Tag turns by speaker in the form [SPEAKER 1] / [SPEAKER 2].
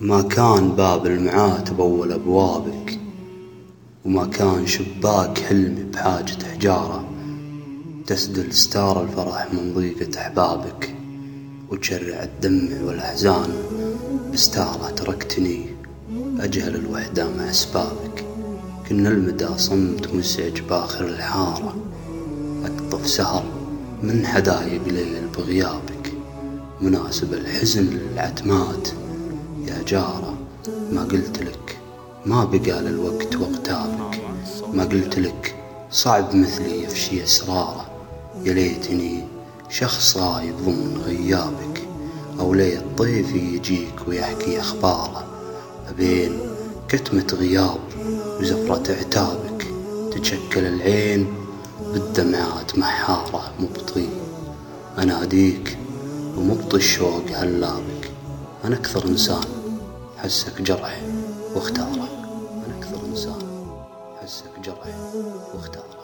[SPEAKER 1] ما كان باب المعاتب أول أبوابك وما كان شباك حلمي بحاجة حجارة تسدل ستار الفرح من ضيقة أحبابك وتشرع الدمع والأحزان بستارة تركتني أجهل الوحدة مع أسبابك. كنا المدى صمت مزعج باخر الحارة أقطف سهر من حدايق ليل بغيابك مناسب الحزن للعتمات يا جارة ما قلت لك. ما بقى للوقت وقتابك. ما قلت لك صعب مثلي يفشي أسرارة. يا ليتني شخص غايب ضمن غيابك. أو ليت ضيفي يجيك ويحكي أخبارة. أبين كتمة غياب وزفرة عتابك. تتشكل العين بالدمعات محارة مبطي. أناديك ومبطي الشوق هلابك أنا أكثر إنسان حسك جرح واختاره أنا أكثر إنسان حسك جرح واختاره